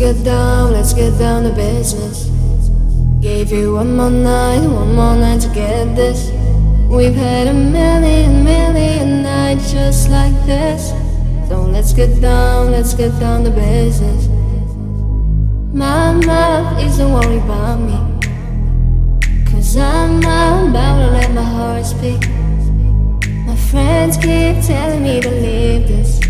get down, let's get down to business. Gave you one more night, one more night to get this. We've had a million, million nights just like this. So let's get down, let's get down to business. My mouth isn't worried about me. Cause I'm about to let my heart speak. My friends keep telling me to leave this.